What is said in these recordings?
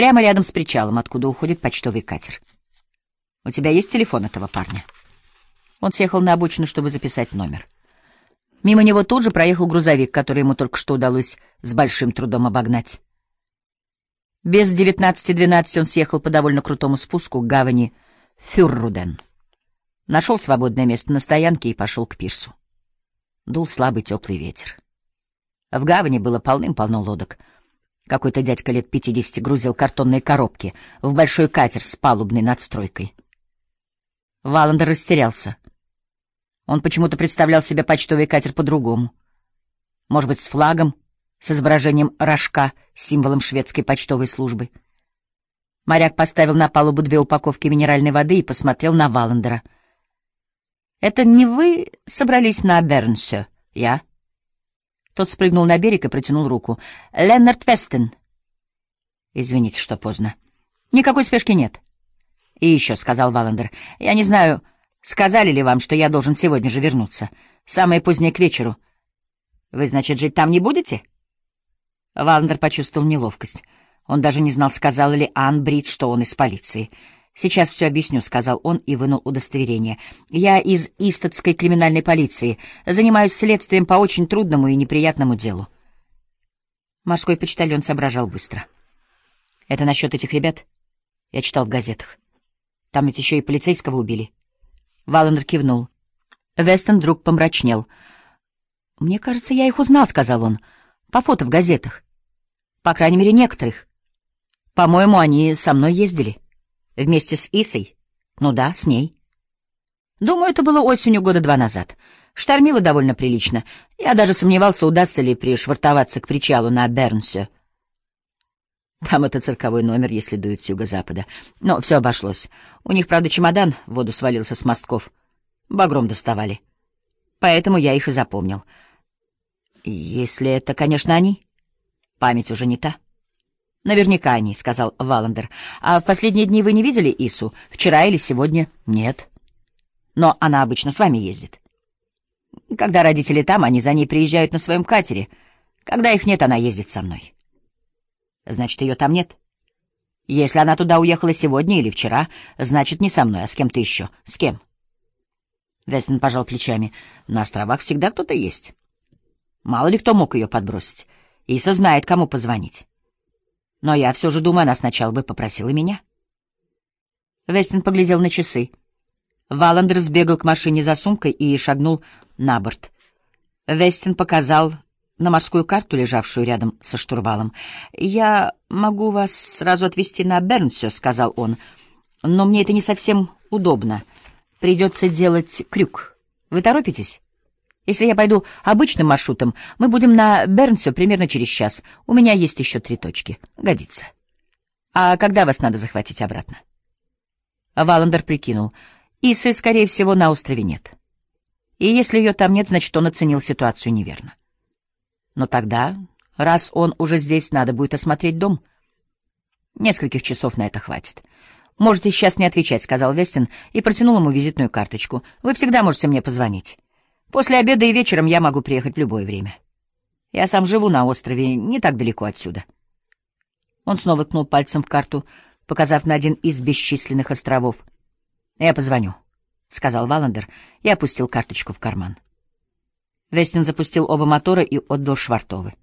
Прямо рядом с причалом, откуда уходит почтовый катер. У тебя есть телефон этого парня? Он съехал на обочину, чтобы записать номер. Мимо него тут же проехал грузовик, который ему только что удалось с большим трудом обогнать. Без девятнадцати двенадцать он съехал по довольно крутому спуску к гавани Фюрруден. Нашел свободное место на стоянке и пошел к пирсу. Дул слабый теплый ветер. В гавани было полным-полно лодок. Какой-то дядька лет пятидесяти грузил картонные коробки в большой катер с палубной надстройкой. Валандер растерялся. Он почему-то представлял себе почтовый катер по-другому. Может быть, с флагом, с изображением рожка, символом шведской почтовой службы. Моряк поставил на палубу две упаковки минеральной воды и посмотрел на Валандера. «Это не вы собрались на Бернсё, я?» Тот спрыгнул на берег и протянул руку. «Леннард Вестен». «Извините, что поздно». «Никакой спешки нет». «И еще», — сказал Валандер, — «я не знаю, сказали ли вам, что я должен сегодня же вернуться. Самое позднее к вечеру. Вы, значит, жить там не будете?» Валандер почувствовал неловкость. Он даже не знал, сказала ли Ан Брид, что он из полиции. «Сейчас все объясню», — сказал он и вынул удостоверение. «Я из Истатской криминальной полиции. Занимаюсь следствием по очень трудному и неприятному делу». Морской почтальон соображал быстро. «Это насчет этих ребят?» Я читал в газетах. Там ведь еще и полицейского убили. Валандер кивнул. Вестон вдруг помрачнел. «Мне кажется, я их узнал», — сказал он. «По фото в газетах. По крайней мере, некоторых. По-моему, они со мной ездили. Вместе с Исой. Ну да, с ней. Думаю, это было осенью года два назад. Штормило довольно прилично. Я даже сомневался, удастся ли пришвартоваться к причалу на Бернсе. Там это цирковой номер, если дует с юго-запада. Но все обошлось. У них, правда, чемодан в воду свалился с мостков. Багром доставали. Поэтому я их и запомнил. Если это, конечно, они. Память уже не та. Наверняка они, — сказал Валандер. А в последние дни вы не видели Ису? Вчера или сегодня? Нет. Но она обычно с вами ездит. Когда родители там, они за ней приезжают на своем катере. Когда их нет, она ездит со мной. Значит, ее там нет. Если она туда уехала сегодня или вчера, значит, не со мной, а с кем-то еще. С кем? Вестон пожал плечами. На островах всегда кто-то есть. Мало ли кто мог ее подбросить. Иса знает, кому позвонить. Но я все же думаю, она сначала бы попросила меня. Вестон поглядел на часы. Валандер сбегал к машине за сумкой и шагнул на борт. Вестин показал на морскую карту, лежавшую рядом со штурвалом. «Я могу вас сразу отвезти на Бернсё», — сказал он. «Но мне это не совсем удобно. Придется делать крюк. Вы торопитесь?» «Если я пойду обычным маршрутом, мы будем на Бернсё примерно через час. У меня есть еще три точки. Годится». «А когда вас надо захватить обратно?» Валандер прикинул. «Исы, скорее всего, на острове нет. И если ее там нет, значит, он оценил ситуацию неверно. Но тогда, раз он уже здесь, надо будет осмотреть дом. Нескольких часов на это хватит. «Можете сейчас не отвечать», — сказал Вестин и протянул ему визитную карточку. «Вы всегда можете мне позвонить. После обеда и вечером я могу приехать в любое время. Я сам живу на острове, не так далеко отсюда». Он снова ткнул пальцем в карту, показав на один из бесчисленных островов. «Я позвоню», — сказал Валандер и опустил карточку в карман. Вестин запустил оба мотора и отдал Швартовы.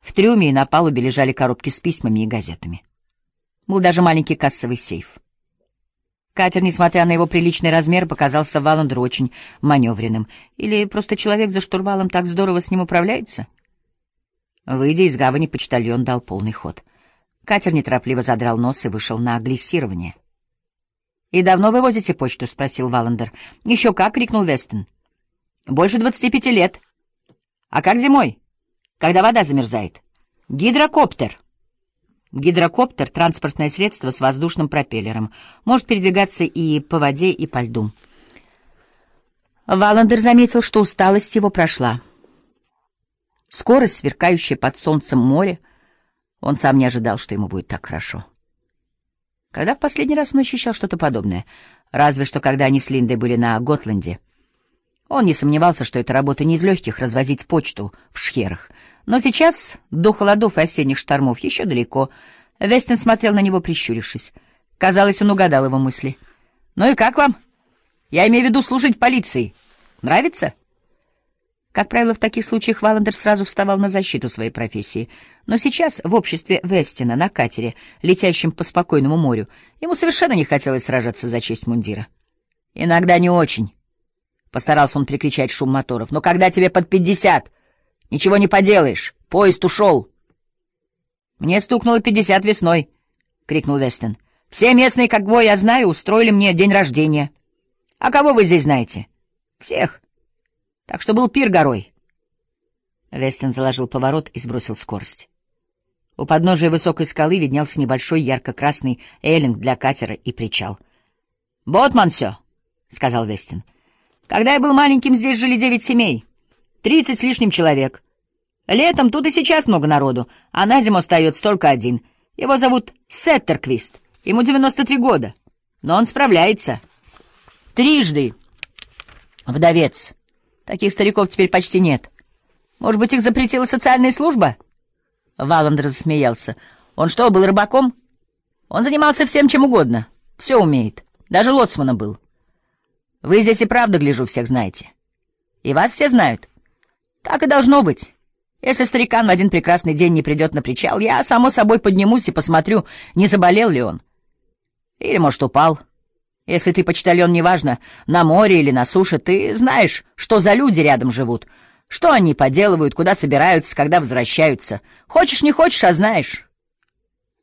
В трюме и на палубе лежали коробки с письмами и газетами. Был даже маленький кассовый сейф. Катер, несмотря на его приличный размер, показался Валандру очень маневренным. Или просто человек за штурвалом так здорово с ним управляется? Выйдя из гавани, почтальон дал полный ход. Катер неторопливо задрал нос и вышел на глиссирование. «И давно вы возите почту?» — спросил Валандер. «Еще как!» — крикнул Вестон. Больше двадцати пяти лет. А как зимой? Когда вода замерзает? Гидрокоптер. Гидрокоптер — транспортное средство с воздушным пропеллером. Может передвигаться и по воде, и по льду. Валандер заметил, что усталость его прошла. Скорость, сверкающая под солнцем море, он сам не ожидал, что ему будет так хорошо. Когда в последний раз он ощущал что-то подобное? Разве что когда они с Линдой были на Готланде — он не сомневался, что это работа не из легких — развозить почту в шхерах. Но сейчас, до холодов и осенних штормов, еще далеко. Вестин смотрел на него, прищурившись. Казалось, он угадал его мысли. «Ну и как вам? Я имею в виду служить в полиции. Нравится?» Как правило, в таких случаях Валандер сразу вставал на защиту своей профессии. Но сейчас, в обществе Вестина, на катере, летящем по спокойному морю, ему совершенно не хотелось сражаться за честь мундира. «Иногда не очень», — постарался он перекричать шум моторов. «Но когда тебе под пятьдесят, ничего не поделаешь, поезд ушел». «Мне стукнуло пятьдесят весной», — крикнул Вестин. «Все местные, как вы, я знаю, устроили мне день рождения. А кого вы здесь знаете?» «Всех». Так что был пир горой. Вестин заложил поворот и сбросил скорость. У подножия высокой скалы виднелся небольшой ярко-красный эллинг для катера и причал. «Ботман все», — сказал Вестин. «Когда я был маленьким, здесь жили девять семей. Тридцать с лишним человек. Летом тут и сейчас много народу, а на зиму остается только один. Его зовут Сеттерквист. Ему девяносто три года. Но он справляется. Трижды. Вдовец. Таких стариков теперь почти нет. Может быть, их запретила социальная служба? Валандер засмеялся. Он что, был рыбаком? Он занимался всем чем угодно. Все умеет. Даже лоцманом был. Вы здесь и правда, гляжу, всех знаете. И вас все знают. Так и должно быть. Если старикан в один прекрасный день не придет на причал, я, само собой, поднимусь и посмотрю, не заболел ли он. Или, может, упал. Если ты почтальон, неважно, на море или на суше, ты знаешь, что за люди рядом живут, что они поделывают, куда собираются, когда возвращаются. Хочешь, не хочешь, а знаешь.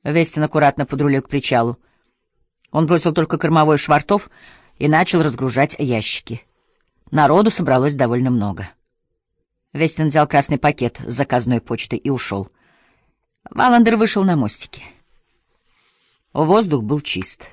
Вестин аккуратно подрулил к причалу. Он бросил только кормовой швартов и начал разгружать ящики. Народу собралось довольно много. Вестин взял красный пакет с заказной почтой и ушел. Валандер вышел на мостике. Воздух был чист.